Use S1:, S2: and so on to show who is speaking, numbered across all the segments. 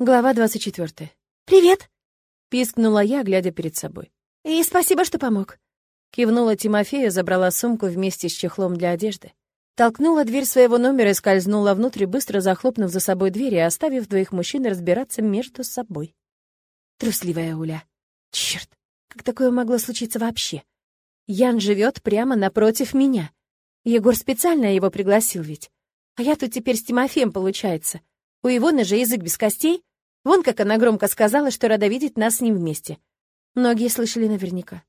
S1: Глава 24. «Привет!» — пискнула я, глядя перед собой. «И спасибо, что помог!» Кивнула Тимофею, забрала сумку вместе с чехлом для одежды. Толкнула дверь своего номера и скользнула внутрь, быстро захлопнув за собой дверь и оставив двоих мужчин разбираться между собой. Трусливая Уля. Черт, как такое могло случиться вообще? Ян живет прямо напротив меня. Егор специально его пригласил ведь. А я тут теперь с Тимофеем, получается. У Ивоны же язык без костей. Вон как она громко сказала, что рада видеть нас с ним вместе. Многие слышали наверняка.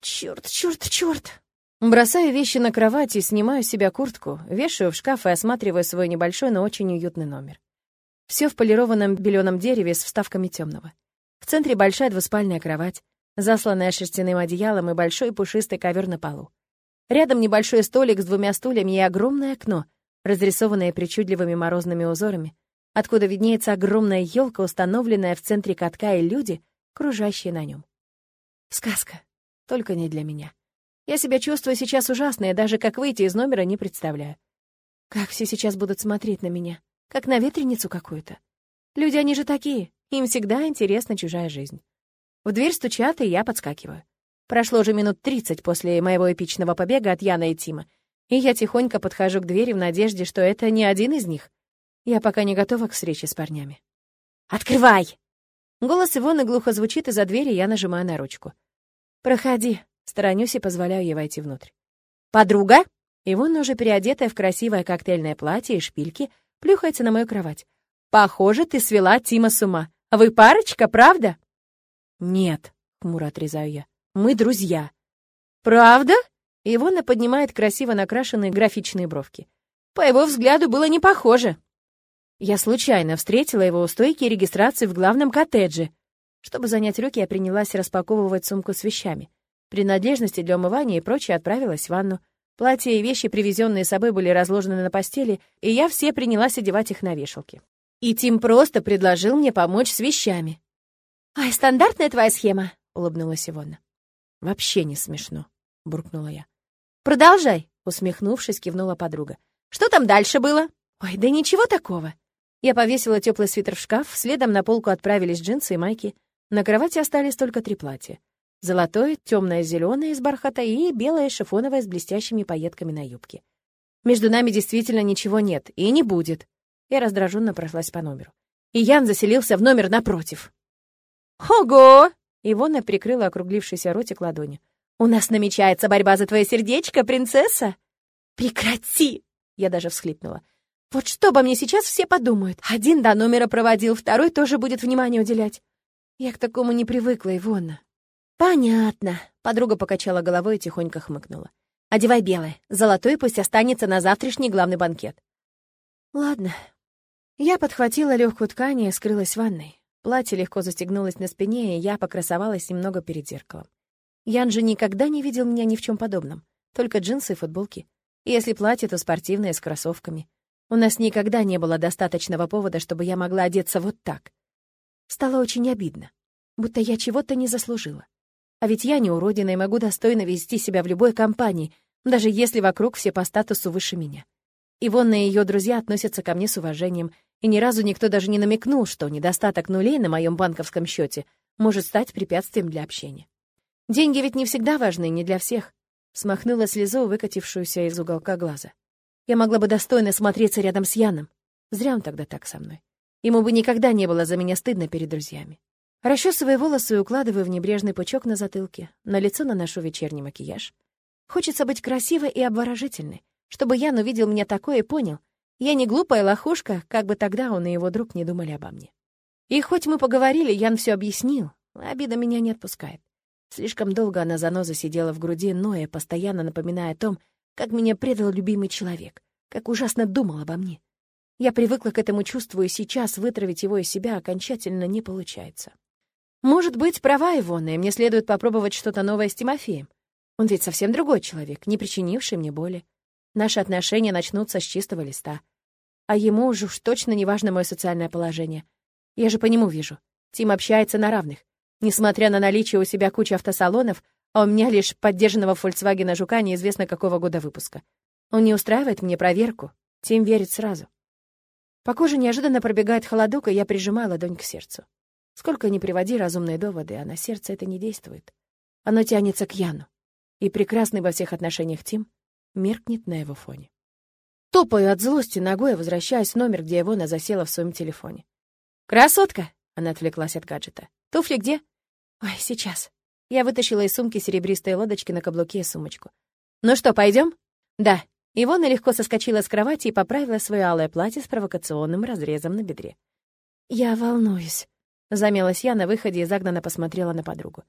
S1: Черт, черт, черт! Бросаю вещи на кровать и снимаю с себя куртку, вешаю в шкаф и осматриваю свой небольшой, но очень уютный номер. Все в полированном беленом дереве с вставками темного. В центре большая двуспальная кровать, засланная шерстяным одеялом и большой пушистый ковер на полу. Рядом небольшой столик с двумя стульями и огромное окно, разрисованное причудливыми морозными узорами, откуда виднеется огромная елка, установленная в центре катка, и люди, кружащие на нем. Сказка, только не для меня. Я себя чувствую сейчас ужасно, и даже как выйти из номера не представляю. Как все сейчас будут смотреть на меня, как на ветреницу какую-то. Люди, они же такие, им всегда интересна чужая жизнь. В дверь стучат, и я подскакиваю. Прошло уже минут тридцать после моего эпичного побега от Яна и Тима, и я тихонько подхожу к двери в надежде, что это не один из них. Я пока не готова к встрече с парнями. «Открывай!» Голос Ивоны глухо звучит из-за двери, я нажимаю на ручку. «Проходи», сторонюсь и позволяю ей войти внутрь. «Подруга?» Ивона, уже переодетая в красивое коктейльное платье и шпильки, плюхается на мою кровать. «Похоже, ты свела Тима с ума. Вы парочка, правда?» «Нет», — хмуро отрезаю я. «Мы друзья». «Правда?» Ивона поднимает красиво накрашенные графичные бровки. По его взгляду было не похоже. Я случайно встретила его у стойки регистрации в главном коттедже. Чтобы занять руки, я принялась распаковывать сумку с вещами. Принадлежности для умывания и прочее отправилась в ванну. Платья и вещи, привезенные с собой, были разложены на постели, и я все принялась одевать их на вешалки. И Тим просто предложил мне помочь с вещами. «Ай, стандартная твоя схема», — улыбнулась Ивона. «Вообще не смешно», — буркнула я. «Продолжай», — усмехнувшись, кивнула подруга. «Что там дальше было?» «Ой, да ничего такого. Я повесила теплый свитер в шкаф, следом на полку отправились джинсы и майки. На кровати остались только три платья. Золотое, темное зеленое из бархата и белое шифоновое с блестящими пайетками на юбке. Между нами действительно ничего нет и не будет. Я раздраженно прошлась по номеру. И Ян заселился в номер напротив. «Ого!» — Ивона прикрыла округлившийся ротик ладонью. «У нас намечается борьба за твое сердечко, принцесса!» «Прекрати!» — я даже всхлипнула. Вот что обо мне сейчас все подумают. Один до номера проводил, второй тоже будет внимание уделять. Я к такому не привыкла, Ивонна. Понятно. Подруга покачала головой и тихонько хмыкнула. Одевай белое. Золотой пусть останется на завтрашний главный банкет. Ладно. Я подхватила легкую ткань и скрылась в ванной. Платье легко застегнулось на спине, и я покрасовалась немного перед зеркалом. Ян же никогда не видел меня ни в чем подобном. Только джинсы и футболки. Если платье, то спортивное, с кроссовками. У нас никогда не было достаточного повода, чтобы я могла одеться вот так. Стало очень обидно, будто я чего-то не заслужила. А ведь я не уродина и могу достойно вести себя в любой компании, даже если вокруг все по статусу выше меня. Ивонна и ее друзья относятся ко мне с уважением, и ни разу никто даже не намекнул, что недостаток нулей на моем банковском счете может стать препятствием для общения. Деньги ведь не всегда важны, не для всех. Смахнула слезу, выкатившуюся из уголка глаза. Я могла бы достойно смотреться рядом с Яном. Зря он тогда так со мной. Ему бы никогда не было за меня стыдно перед друзьями. Расчесывая волосы и укладываю в небрежный пучок на затылке, на лицо наношу вечерний макияж. Хочется быть красивой и обворожительной, чтобы Ян увидел меня такое и понял. Я не глупая лохушка, как бы тогда он и его друг не думали обо мне. И хоть мы поговорили, Ян все объяснил, обида меня не отпускает. Слишком долго она заноза сидела в груди, ноя, постоянно напоминая о том, как меня предал любимый человек, как ужасно думал обо мне. Я привыкла к этому чувству, и сейчас вытравить его из себя окончательно не получается. Может быть, права Ивонна, и мне следует попробовать что-то новое с Тимофеем. Он ведь совсем другой человек, не причинивший мне боли. Наши отношения начнутся с чистого листа. А ему уже уж точно не важно мое социальное положение. Я же по нему вижу. Тим общается на равных. Несмотря на наличие у себя кучи автосалонов, а у меня лишь поддержанного Volkswagen Жука неизвестно какого года выпуска. Он не устраивает мне проверку, Тим верит сразу. По коже неожиданно пробегает холодок, и я прижимаю ладонь к сердцу. Сколько ни приводи разумные доводы, а на сердце это не действует. Оно тянется к Яну. И прекрасный во всех отношениях Тим меркнет на его фоне. Топаю от злости ногой, возвращаясь в номер, где Ивона засела в своем телефоне. «Красотка!» — она отвлеклась от гаджета. «Туфли где?» «Ой, сейчас». Я вытащила из сумки серебристые лодочки на каблуке и сумочку. «Ну что, пойдем? «Да». Ивона легко соскочила с кровати и поправила свое алое платье с провокационным разрезом на бедре. «Я волнуюсь», — замялась я на выходе и загнанно посмотрела на подругу.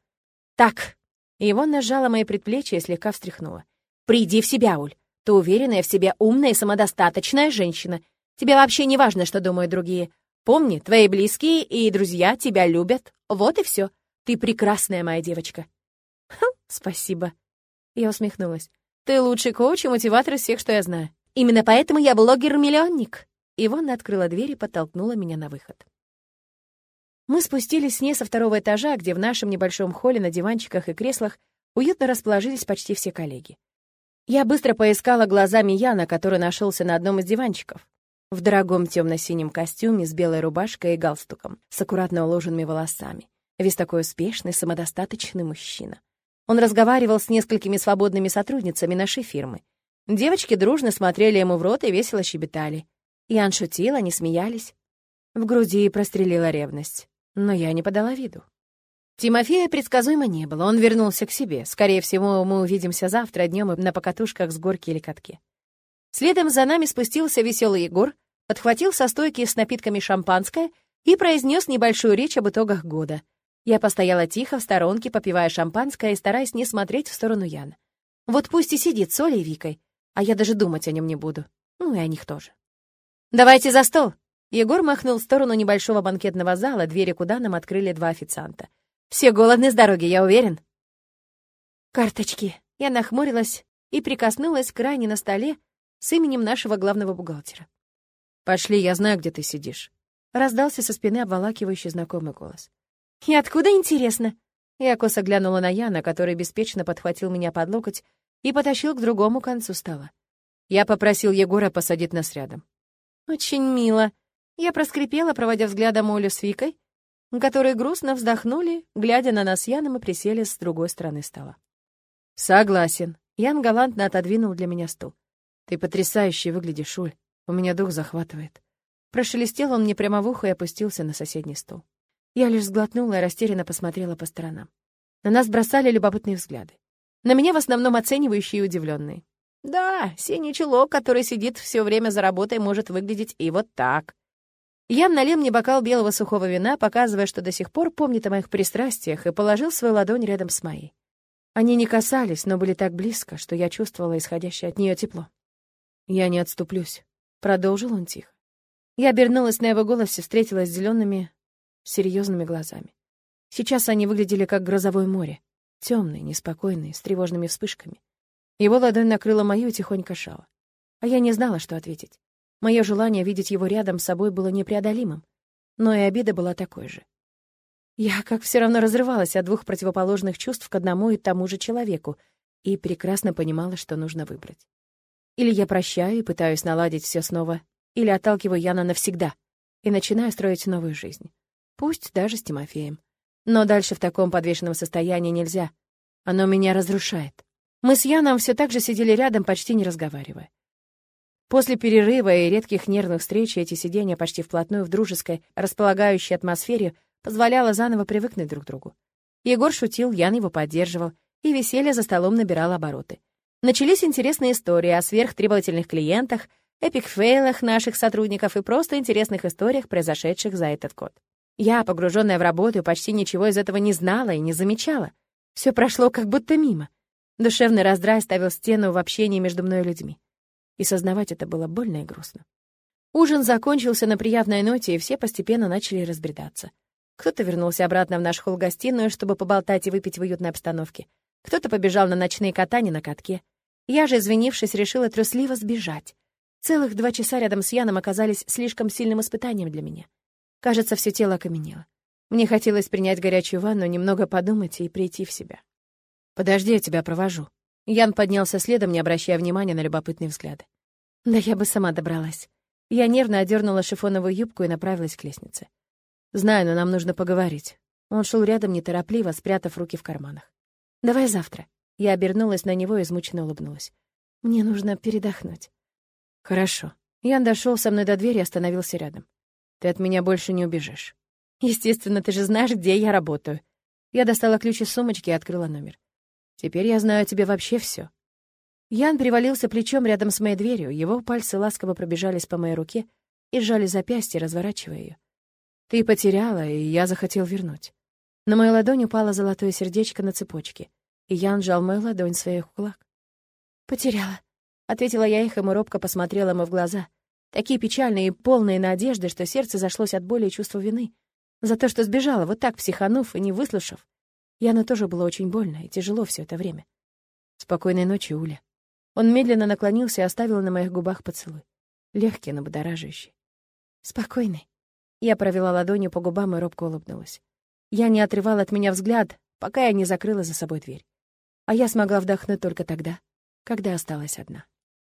S1: «Так». Ивона сжала мои предплечья и слегка встряхнула. «Приди в себя, Уль. Ты уверенная в себе умная и самодостаточная женщина. Тебе вообще не важно, что думают другие. Помни, твои близкие и друзья тебя любят. Вот и все. Ты прекрасная моя девочка». «Хм, спасибо». Я усмехнулась. «Ты лучший коуч и мотиватор из всех, что я знаю. Именно поэтому я блогер-миллионник». Ивонна открыла дверь и подтолкнула меня на выход. Мы спустились с ней со второго этажа, где в нашем небольшом холле на диванчиках и креслах уютно расположились почти все коллеги. Я быстро поискала глазами Яна, который нашелся на одном из диванчиков. В дорогом темно-синем костюме с белой рубашкой и галстуком, с аккуратно уложенными волосами. Весь такой успешный, самодостаточный мужчина. Он разговаривал с несколькими свободными сотрудницами нашей фирмы. Девочки дружно смотрели ему в рот и весело щебетали. Ян шутил, они смеялись. В груди прострелила ревность, но я не подала виду. Тимофея предсказуемо не было, он вернулся к себе. Скорее всего, мы увидимся завтра днем на покатушках с горки или катке. Следом за нами спустился веселый Егор, подхватил со стойки с напитками шампанское и произнес небольшую речь об итогах года. Я постояла тихо в сторонке, попивая шампанское и стараясь не смотреть в сторону Яна. Вот пусть и сидит с Олей и Викой, а я даже думать о нем не буду. Ну и о них тоже. «Давайте за стол!» Егор махнул в сторону небольшого банкетного зала, двери куда нам открыли два официанта. Все голодны с дороги, я уверен. Карточки. Я нахмурилась и прикоснулась к ране на столе с именем нашего главного бухгалтера. «Пошли, я знаю, где ты сидишь», — раздался со спины обволакивающий знакомый голос. «И откуда, интересно?» Я косо глянула на Яна, который беспечно подхватил меня под локоть и потащил к другому концу стола. Я попросил Егора посадить нас рядом. «Очень мило». Я проскрипела, проводя взглядом Олю с Викой, которые грустно вздохнули, глядя на нас Яном и присели с другой стороны стола. «Согласен». Ян галантно отодвинул для меня стул. «Ты потрясающе выглядишь, Уль. У меня дух захватывает». Прошелестел он мне прямо в ухо и опустился на соседний стул. Я лишь сглотнула и растерянно посмотрела по сторонам. На нас бросали любопытные взгляды. На меня в основном оценивающие и удивленные. Да, синий чулок, который сидит все время за работой, может выглядеть и вот так. Ян налил мне бокал белого сухого вина, показывая, что до сих пор помнит о моих пристрастиях, и положил свою ладонь рядом с моей. Они не касались, но были так близко, что я чувствовала исходящее от нее тепло. «Я не отступлюсь», — продолжил он тихо. Я обернулась на его голос и встретилась с зелеными, серьезными глазами. Сейчас они выглядели как грозовое море, темные, неспокойные, с тревожными вспышками. Его ладонь накрыла мою и тихонько шала. А я не знала, что ответить. Мое желание видеть его рядом с собой было непреодолимым, но и обида была такой же. Я как все равно разрывалась от двух противоположных чувств к одному и тому же человеку и прекрасно понимала, что нужно выбрать. Или я прощаю и пытаюсь наладить все снова, или отталкиваю Яна навсегда и начинаю строить новую жизнь. Пусть даже с Тимофеем. Но дальше в таком подвешенном состоянии нельзя. Оно меня разрушает. Мы с Яном все так же сидели рядом, почти не разговаривая. После перерыва и редких нервных встреч эти сидения почти вплотную в дружеской, располагающей атмосфере позволяло заново привыкнуть друг к другу. Егор шутил, Ян его поддерживал, и веселье за столом набирало обороты. Начались интересные истории о сверхтребовательных клиентах, эпик-фейлах наших сотрудников и просто интересных историях, произошедших за этот год. Я, погруженная в работу, почти ничего из этого не знала и не замечала. Все прошло как будто мимо. Душевный раздрай ставил стену в общении между мной и людьми и сознавать это было больно и грустно. Ужин закончился на приятной ноте, и все постепенно начали разбредаться. Кто-то вернулся обратно в наш холл-гостиную, чтобы поболтать и выпить в уютной обстановке. Кто-то побежал на ночные катания на катке. Я же, извинившись, решила трусливо сбежать. Целых два часа рядом с Яном оказались слишком сильным испытанием для меня. Кажется, все тело окаменело. Мне хотелось принять горячую ванну, немного подумать и прийти в себя. «Подожди, я тебя провожу», Ян поднялся следом, не обращая внимания на любопытные взгляды. Да я бы сама добралась. Я нервно одернула шифоновую юбку и направилась к лестнице. «Знаю, но нам нужно поговорить». Он шел рядом неторопливо, спрятав руки в карманах. «Давай завтра». Я обернулась на него и измученно улыбнулась. «Мне нужно передохнуть». «Хорошо». Ян дошел со мной до двери и остановился рядом. «Ты от меня больше не убежишь». «Естественно, ты же знаешь, где я работаю». Я достала ключ из сумочки и открыла номер. «Теперь я знаю о тебе вообще все. Ян привалился плечом рядом с моей дверью, его пальцы ласково пробежались по моей руке и сжали запястье, разворачивая ее. «Ты потеряла, и я захотел вернуть». На мою ладонь упало золотое сердечко на цепочке, и Ян сжал мою ладонь в своих кулак. «Потеряла», — ответила я их, и робко посмотрела ему в глаза, такие печальные и полные надежды, что сердце зашлось от боли и чувства вины. За то, что сбежала, вот так психанув и не выслушав. Яну тоже было очень больно и тяжело все это время. «Спокойной ночи, Уля». Он медленно наклонился и оставил на моих губах поцелуй. Легкий, но будоражащий. «Спокойный». Я провела ладонью по губам и робко улыбнулась. Я не отрывала от меня взгляд, пока я не закрыла за собой дверь. А я смогла вдохнуть только тогда, когда осталась одна.